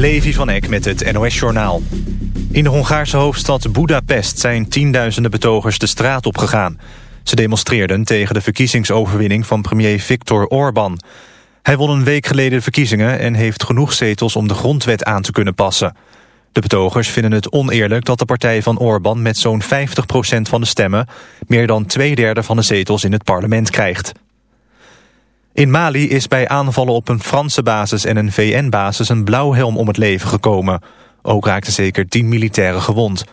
Levi van Eck met het NOS-journaal. In de Hongaarse hoofdstad Budapest zijn tienduizenden betogers de straat opgegaan. Ze demonstreerden tegen de verkiezingsoverwinning van premier Viktor Orbán. Hij won een week geleden de verkiezingen en heeft genoeg zetels om de grondwet aan te kunnen passen. De betogers vinden het oneerlijk dat de partij van Orbán met zo'n 50% van de stemmen... meer dan twee derde van de zetels in het parlement krijgt. In Mali is bij aanvallen op een Franse basis en een VN-basis een blauwhelm om het leven gekomen. Ook raakten zeker tien militairen gewond.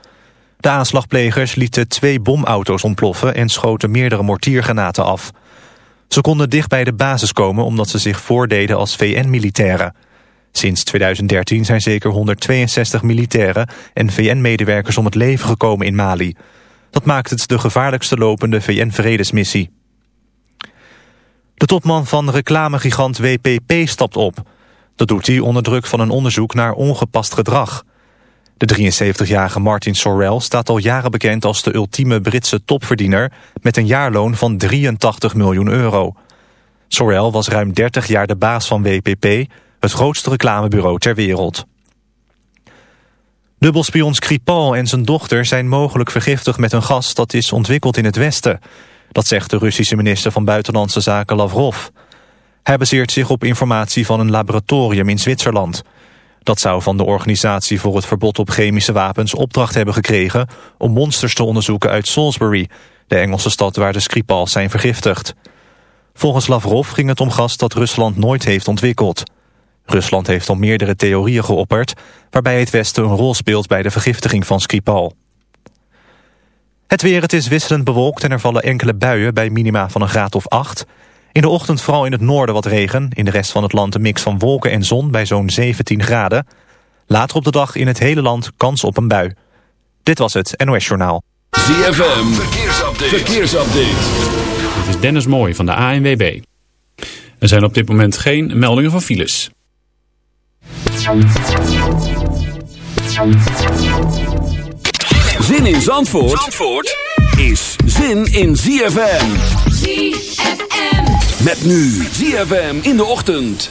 De aanslagplegers lieten twee bomauto's ontploffen en schoten meerdere mortiergranaten af. Ze konden dicht bij de basis komen omdat ze zich voordeden als VN-militairen. Sinds 2013 zijn zeker 162 militairen en VN-medewerkers om het leven gekomen in Mali. Dat maakt het de gevaarlijkste lopende VN-vredesmissie. De topman van reclamegigant WPP stapt op. Dat doet hij onder druk van een onderzoek naar ongepast gedrag. De 73-jarige Martin Sorrell staat al jaren bekend als de ultieme Britse topverdiener... met een jaarloon van 83 miljoen euro. Sorrell was ruim 30 jaar de baas van WPP, het grootste reclamebureau ter wereld. Dubbelspion Skripal en zijn dochter zijn mogelijk vergiftigd met een gas... dat is ontwikkeld in het Westen... Dat zegt de Russische minister van Buitenlandse Zaken Lavrov. Hij baseert zich op informatie van een laboratorium in Zwitserland. Dat zou van de Organisatie voor het Verbod op Chemische Wapens opdracht hebben gekregen... om monsters te onderzoeken uit Salisbury, de Engelse stad waar de Skripals zijn vergiftigd. Volgens Lavrov ging het om gas dat Rusland nooit heeft ontwikkeld. Rusland heeft al meerdere theorieën geopperd... waarbij het Westen een rol speelt bij de vergiftiging van Skripal. Het weer, het is wisselend bewolkt en er vallen enkele buien bij minima van een graad of 8. In de ochtend vooral in het noorden wat regen. In de rest van het land een mix van wolken en zon bij zo'n 17 graden. Later op de dag in het hele land kans op een bui. Dit was het NOS Journaal. ZFM, verkeersupdate. verkeersupdate. Dit is Dennis Mooij van de ANWB. Er zijn op dit moment geen meldingen van files. Zin in Zandvoort, Zandvoort is zin in ZFM. ZFM. Met nu ZFM in de ochtend.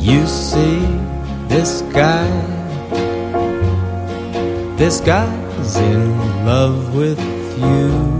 You see this guy, this guy's in love with you.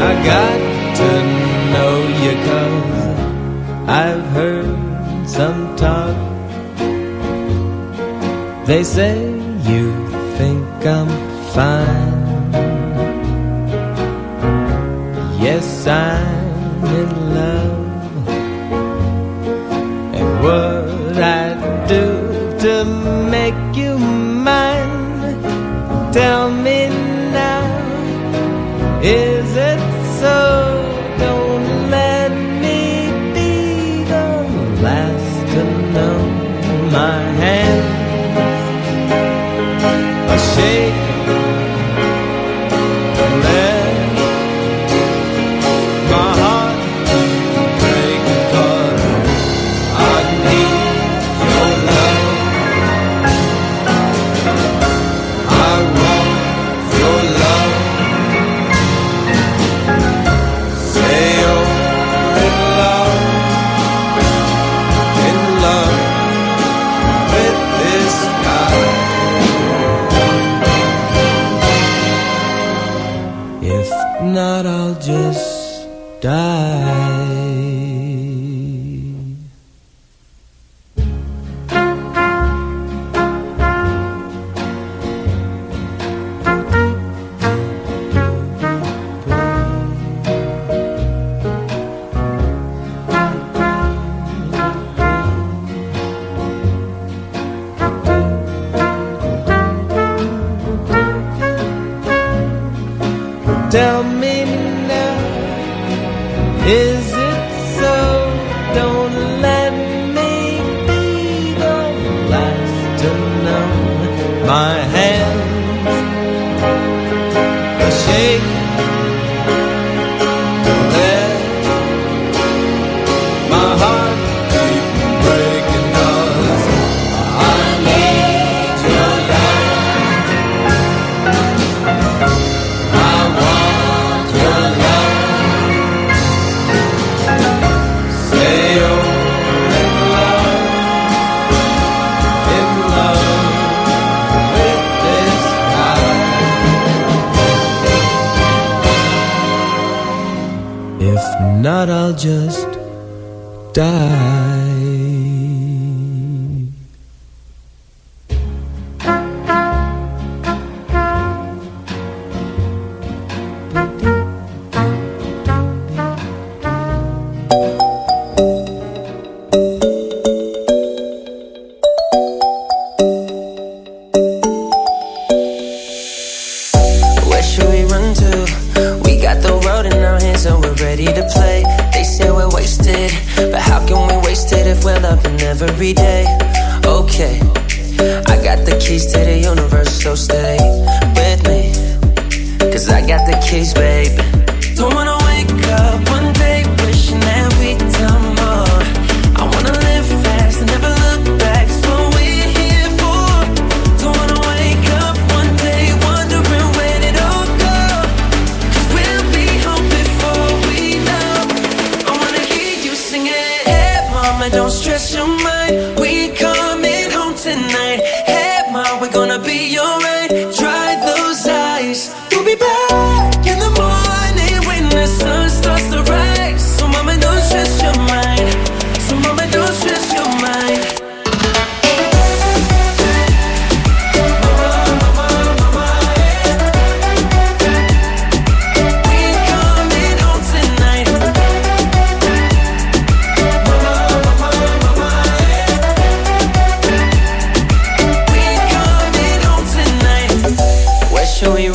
I got to know you cause I've heard some talk. They say you think I'm fine. Yes, I'm in love. And what I do to make you mine Tell me now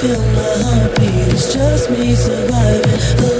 feel my heartbeat. It's just me surviving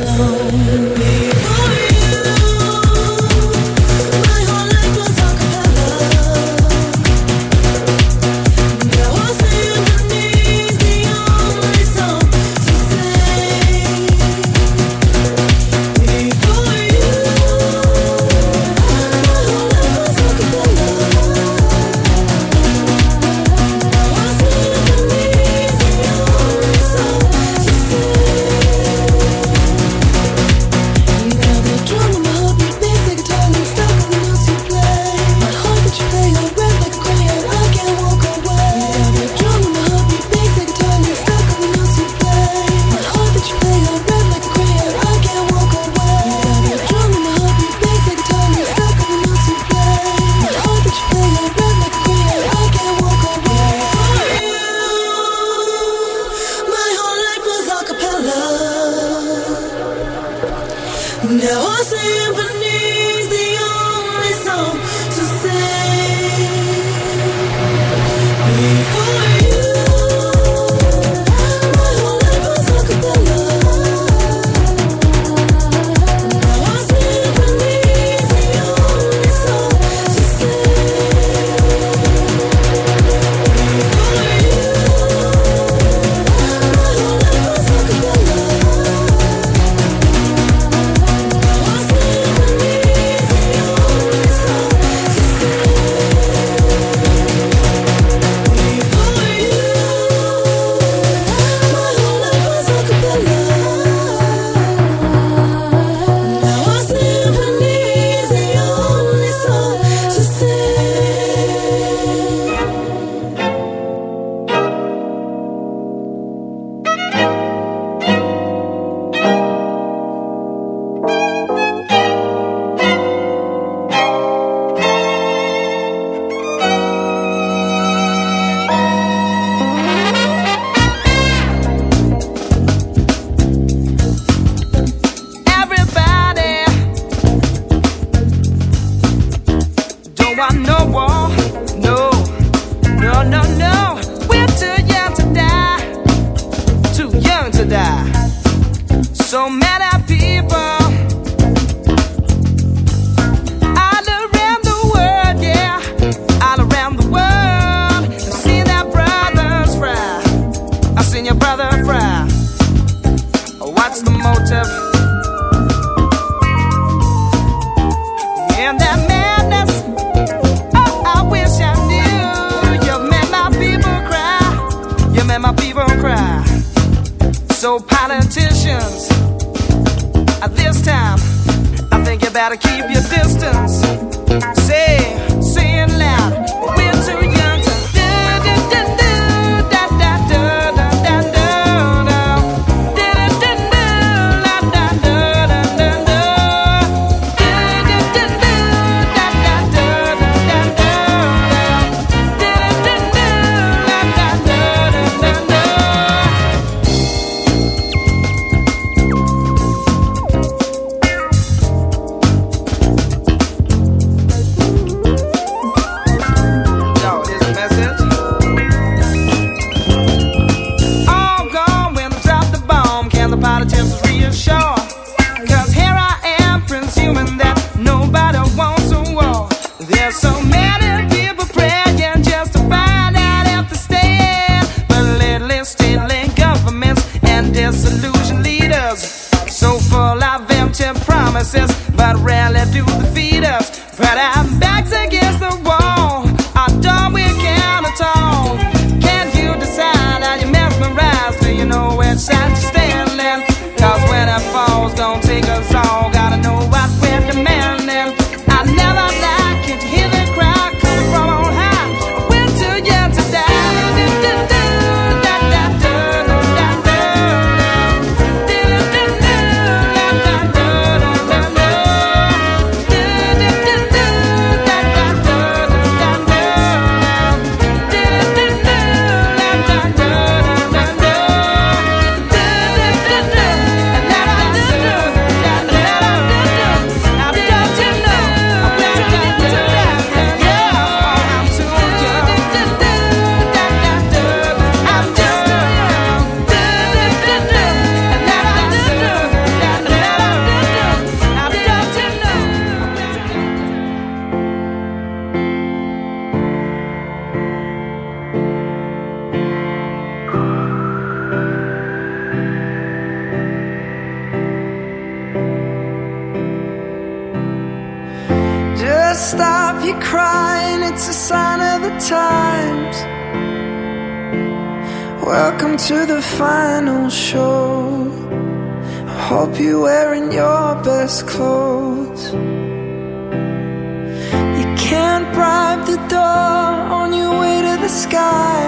at the door on your way to the sky.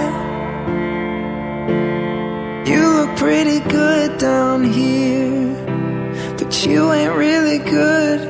You look pretty good down here, but you ain't really good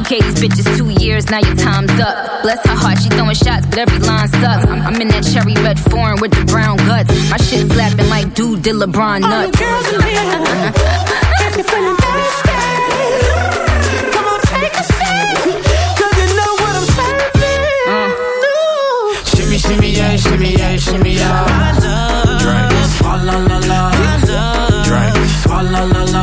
I, I gave these bitches two years, now your time's up. Bless her heart, she throwing shots, but every line sucks. I'm, I'm in that cherry red foreign with the brown guts. My shit slapping like dude did LeBron nuts. All you girls in here, if you're feeling thirsty, come on take a sip, 'cause you know what I'm serving. Shimmy, shimmy, yeah, shimmy, yeah, shimmy, yeah. I Drink, swalla la la. Drink, swalla la la.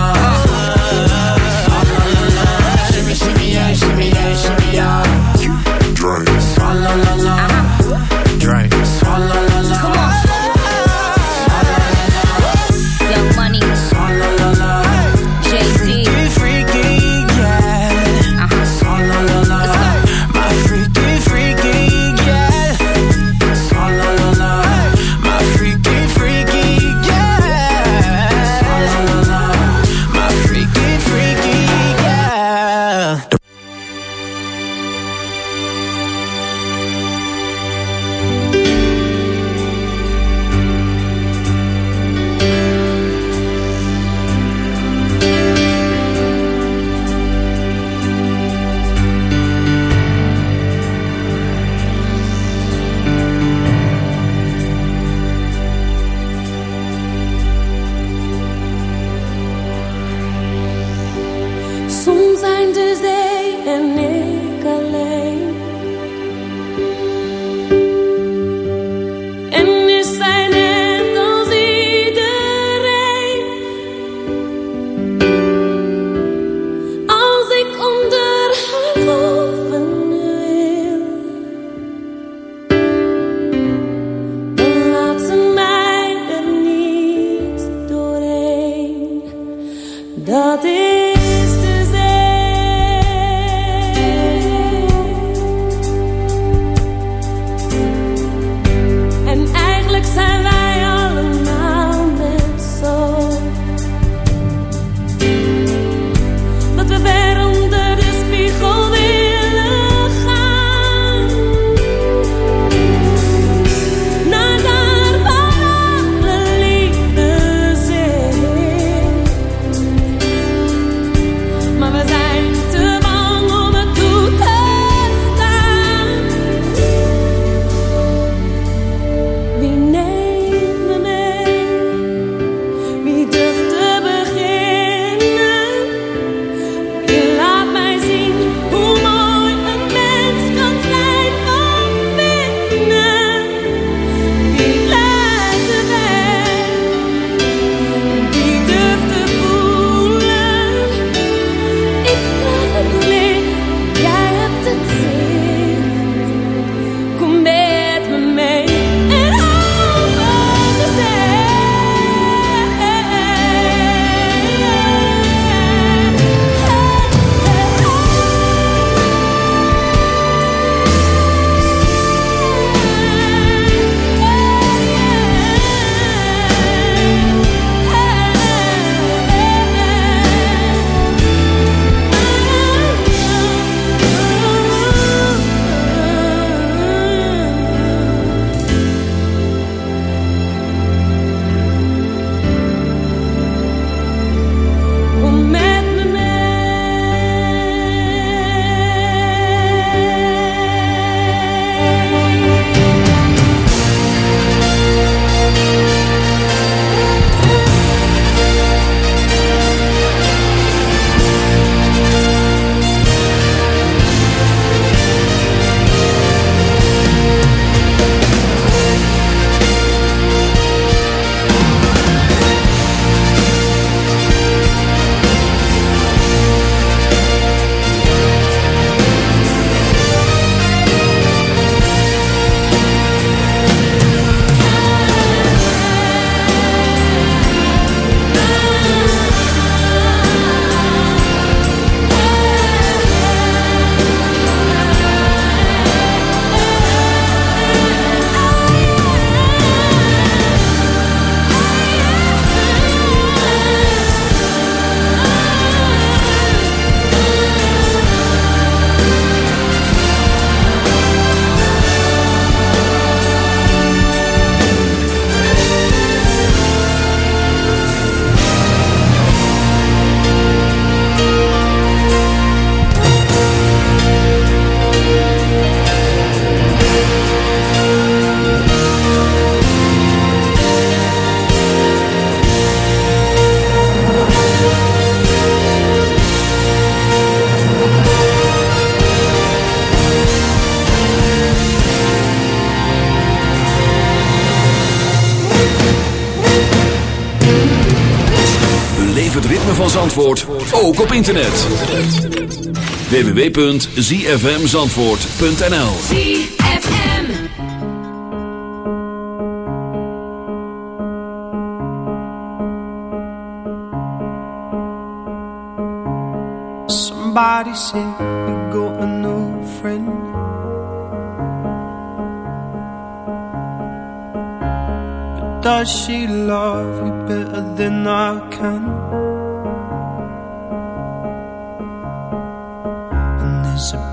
internet. www.zfmzandvoort.nl Somebody said you got a new friend But does she love you better than I can?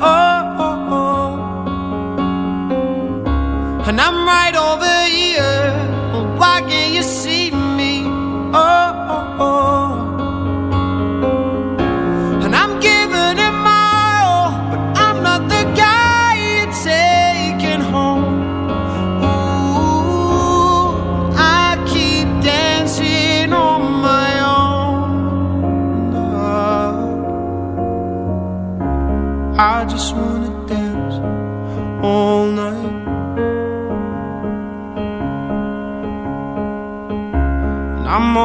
oh, oh, oh. And I'm right over here. Why can't you see me? Oh.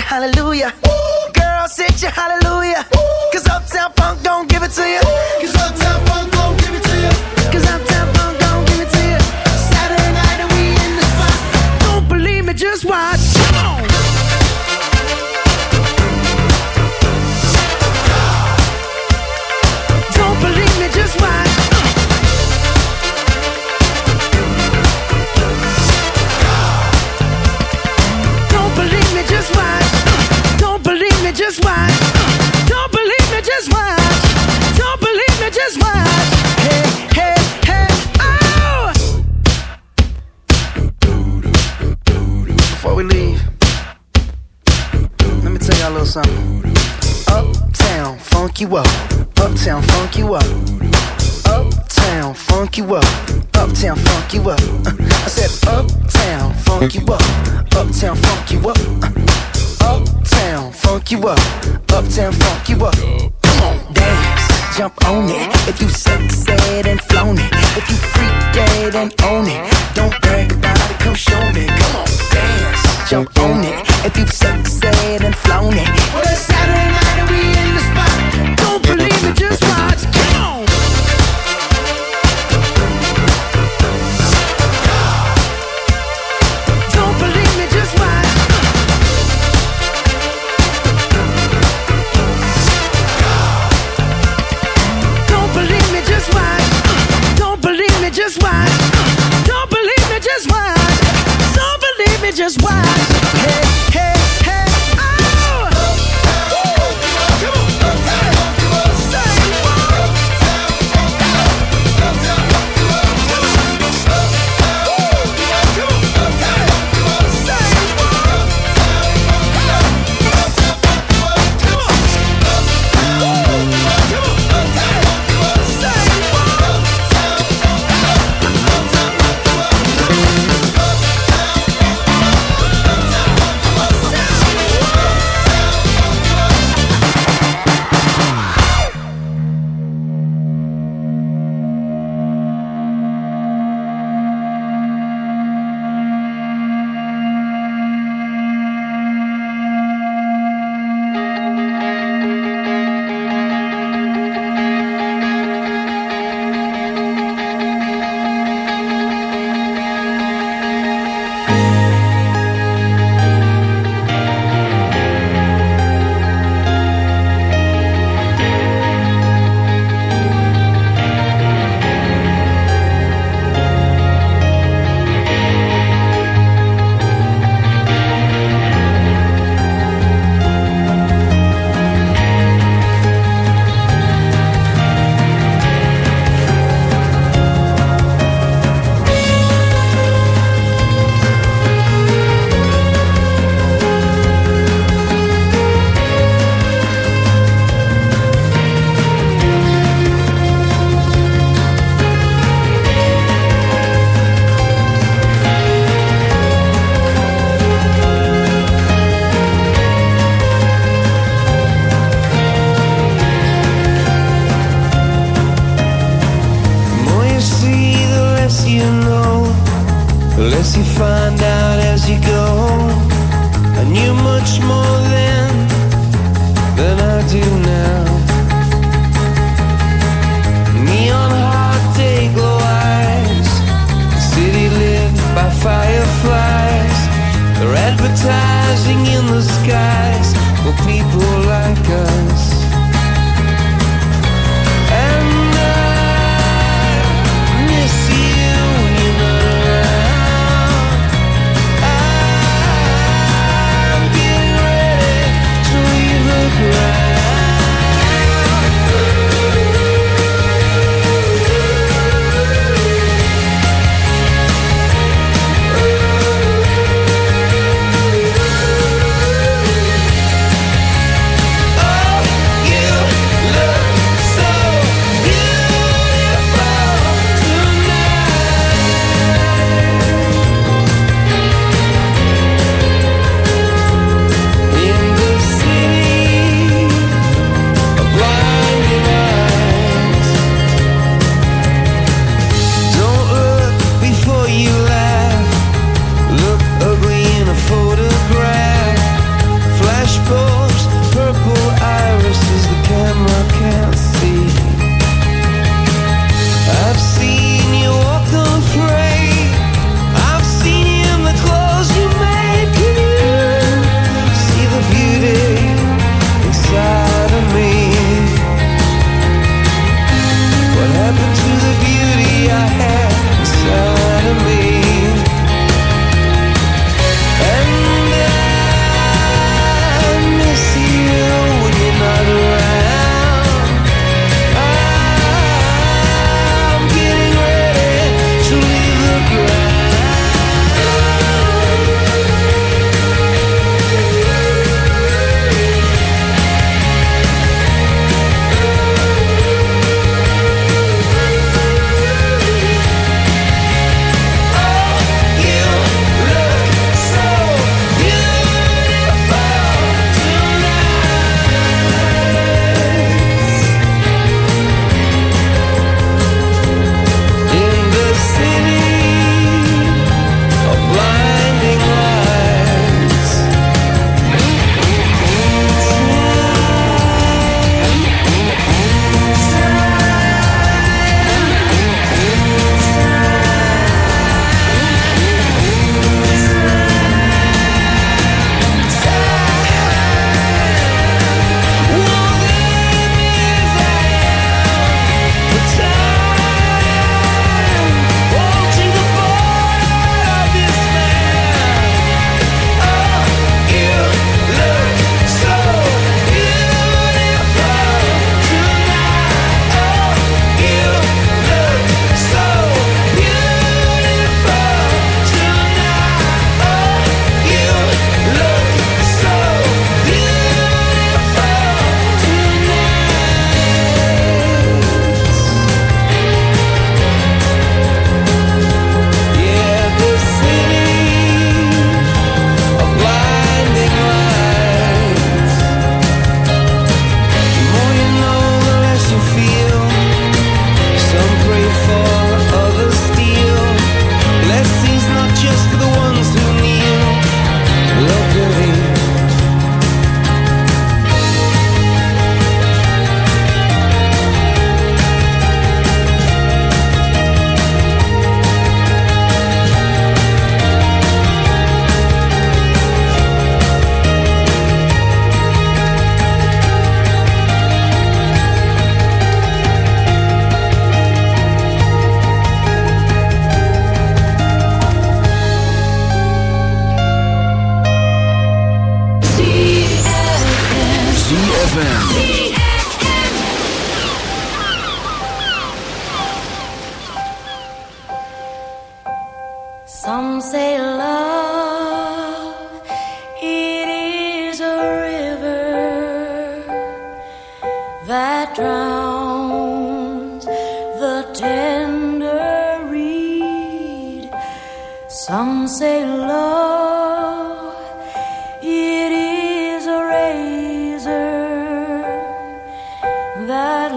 hallelujah. jump on it. If you suck, said and flown it. If you freak dead and own it. Don't brag about it, come show me. Come on, dance. Jump on it. If you suck, said and flown it.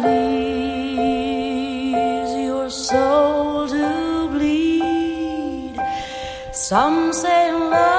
please your soul to bleed. Some say love.